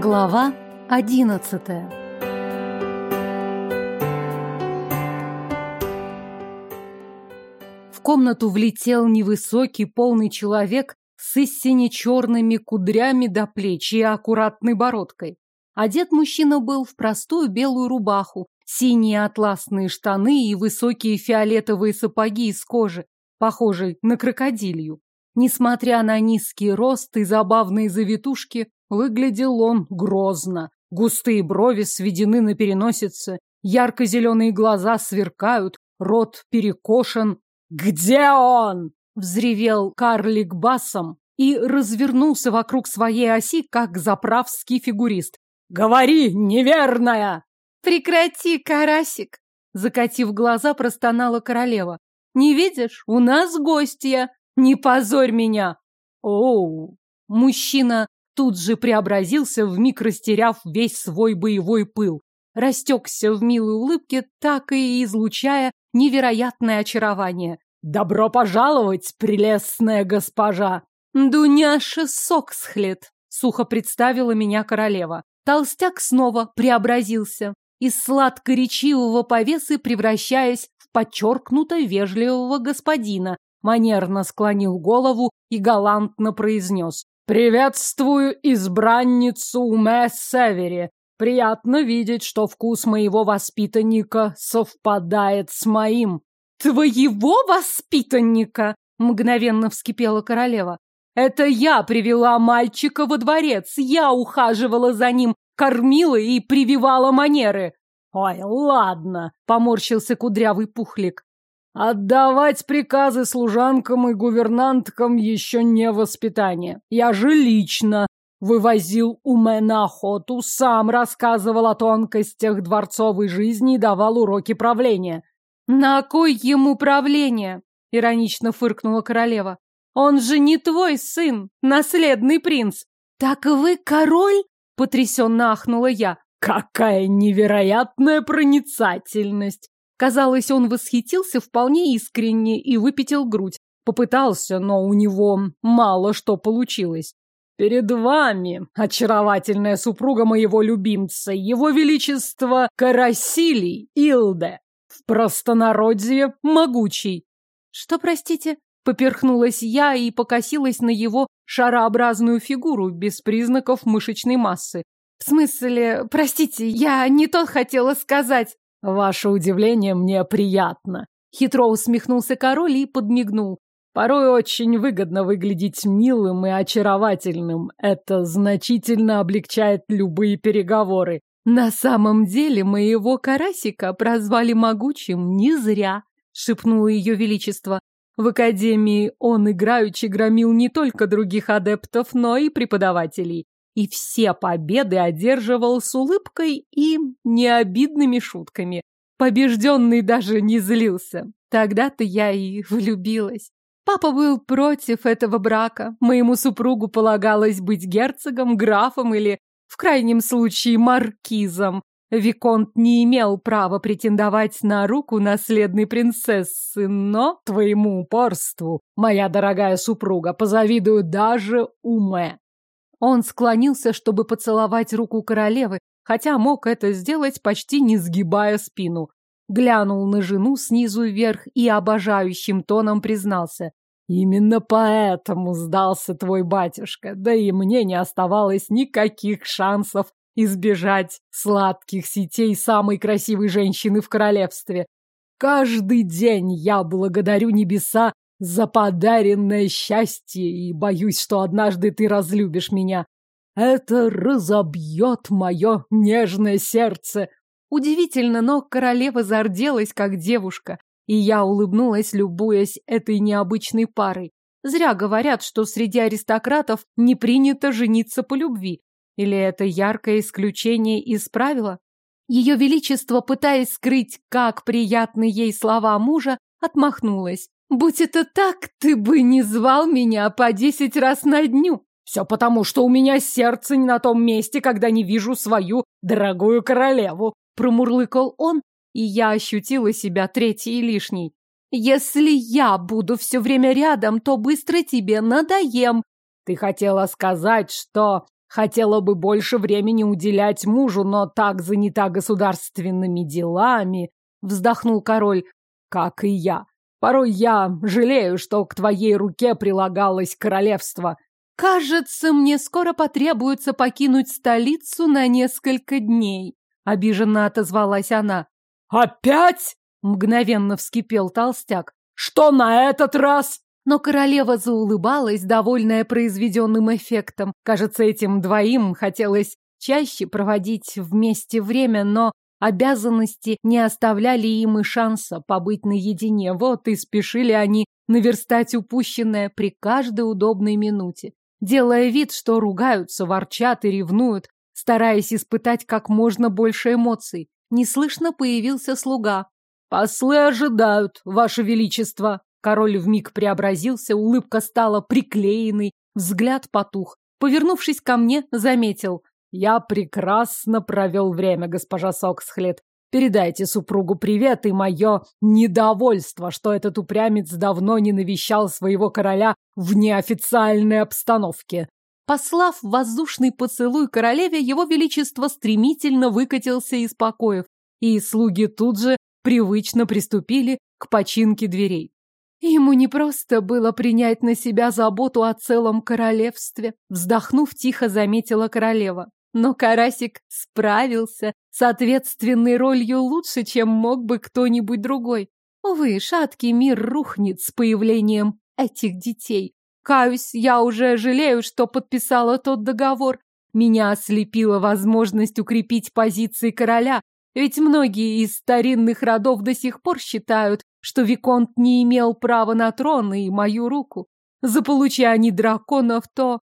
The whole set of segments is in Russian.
Глава одиннадцатая В комнату влетел невысокий, полный человек с истине черными кудрями до плеч и аккуратной бородкой. Одет мужчина был в простую белую рубаху, синие атласные штаны и высокие фиолетовые сапоги из кожи, похожей на крокодилью. Несмотря на низкий рост и забавные завитушки, выглядел он грозно. Густые брови сведены на переносице, ярко-зеленые глаза сверкают, рот перекошен. «Где он?» — взревел карлик басом и развернулся вокруг своей оси, как заправский фигурист. «Говори, неверная!» «Прекрати, карасик!» Закатив глаза, простонала королева. «Не видишь? У нас гостья!» Не позорь меня! Оу! Мужчина тут же преобразился, вмиг растеряв весь свой боевой пыл. Растекся в милой улыбке, так и излучая невероятное очарование. «Добро пожаловать, прелестная госпожа!» «Дуняша Соксхлет!» — сухо представила меня королева. Толстяк снова преобразился, из сладко-речивого повесы превращаясь в подчеркнуто вежливого господина, манерно склонил голову и галантно произнес. «Приветствую избранницу Уме Севери. Приятно видеть, что вкус моего воспитанника совпадает с моим». «Твоего воспитанника?» — мгновенно вскипела королева. «Это я привела мальчика во дворец, я ухаживала за ним, кормила и прививала манеры». «Ой, ладно», — поморщился кудрявый пухлик. Отдавать приказы служанкам и гувернанткам еще не воспитание. Я же лично вывозил Уме на охоту, сам рассказывал о тонкостях дворцовой жизни и давал уроки правления. «На кой ему правление?» — иронично фыркнула королева. «Он же не твой сын, наследный принц!» «Так вы король?» — потрясенно ахнула я. «Какая невероятная проницательность!» Казалось, он восхитился вполне искренне и выпятил грудь. Попытался, но у него мало что получилось. Перед вами, очаровательная супруга моего любимца, его величество Карасилий Илде, в простонародье могучий. Что, простите? Поперхнулась я и покосилась на его шарообразную фигуру без признаков мышечной массы. В смысле, простите, я не то хотела сказать. Ваше удивление мне приятно. Хитро усмехнулся король и подмигнул. Порой очень выгодно выглядеть милым и очаровательным. Это значительно облегчает любые переговоры. На самом деле моего карасика прозвали могучим не зря, шепнуло ее величество. В академии он играючи громил не только других адептов, но и преподавателей и все победы одерживал с улыбкой и необидными шутками. Побежденный даже не злился. Тогда-то я и влюбилась. Папа был против этого брака. Моему супругу полагалось быть герцогом, графом или, в крайнем случае, маркизом. Виконт не имел права претендовать на руку наследной принцессы, но твоему упорству, моя дорогая супруга, позавидую даже уме. Он склонился, чтобы поцеловать руку королевы, хотя мог это сделать, почти не сгибая спину. Глянул на жену снизу вверх и обожающим тоном признался. «Именно поэтому сдался твой батюшка, да и мне не оставалось никаких шансов избежать сладких сетей самой красивой женщины в королевстве. Каждый день я благодарю небеса за подаренное счастье и боюсь, что однажды ты разлюбишь меня. Это разобьет мое нежное сердце. Удивительно, но королева зарделась, как девушка, и я улыбнулась, любуясь этой необычной парой. Зря говорят, что среди аристократов не принято жениться по любви. Или это яркое исключение из правила? Ее Величество, пытаясь скрыть, как приятны ей слова мужа, отмахнулась. Будь это так, ты бы не звал меня по десять раз на дню. Все потому, что у меня сердце не на том месте, когда не вижу свою дорогую королеву. Промурлыкал он, и я ощутила себя третьей лишней. Если я буду все время рядом, то быстро тебе надоем. Ты хотела сказать, что Хотела бы больше времени уделять мужу, но так занята государственными делами, вздохнул король, как и я. Порой я жалею, что к твоей руке прилагалось королевство. Кажется, мне скоро потребуется покинуть столицу на несколько дней, обиженно отозвалась она. Опять? мгновенно вскипел толстяк. Что на этот раз? Но королева заулыбалась, довольная произведенным эффектом. Кажется, этим двоим хотелось чаще проводить вместе время, но обязанности не оставляли им и шанса побыть наедине. Вот и спешили они наверстать упущенное при каждой удобной минуте, делая вид, что ругаются, ворчат и ревнуют, стараясь испытать как можно больше эмоций. Неслышно появился слуга. «Послы ожидают, ваше величество!» Король вмиг преобразился, улыбка стала приклеенной, взгляд потух. Повернувшись ко мне, заметил. «Я прекрасно провел время, госпожа Соксхлет. Передайте супругу привет и мое недовольство, что этот упрямец давно не навещал своего короля в неофициальной обстановке». Послав воздушный поцелуй королеве, его величество стремительно выкатился из покоев, и слуги тут же привычно приступили к починке дверей. Ему не просто было принять на себя заботу о целом королевстве, вздохнув, тихо заметила королева. Но Карасик справился с ответственной ролью лучше, чем мог бы кто-нибудь другой. Увы, шаткий мир рухнет с появлением этих детей. Каюсь, я уже жалею, что подписала тот договор. Меня ослепила возможность укрепить позиции короля, ведь многие из старинных родов до сих пор считают, что Виконт не имел права на трон и мою руку. Заполучи они драконов, то...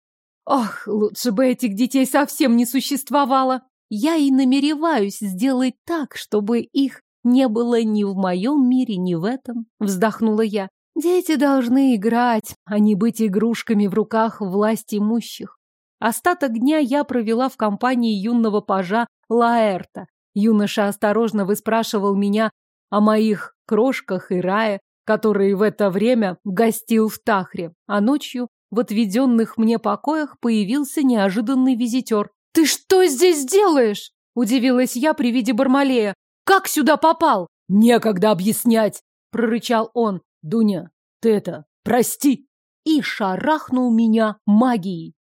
Ох, лучше бы этих детей совсем не существовало. Я и намереваюсь сделать так, чтобы их не было ни в моем мире, ни в этом, вздохнула я. Дети должны играть, а не быть игрушками в руках власть имущих. Остаток дня я провела в компании юного пажа Лаэрта. Юноша осторожно выспрашивал меня о моих крошках и рае, который в это время гостил в Тахре, а ночью в отведенных мне покоях появился неожиданный визитер. «Ты что здесь делаешь?» – удивилась я при виде Бармалея. «Как сюда попал?» «Некогда объяснять!» – прорычал он. «Дуня, ты это, прости!» И шарахнул меня магией.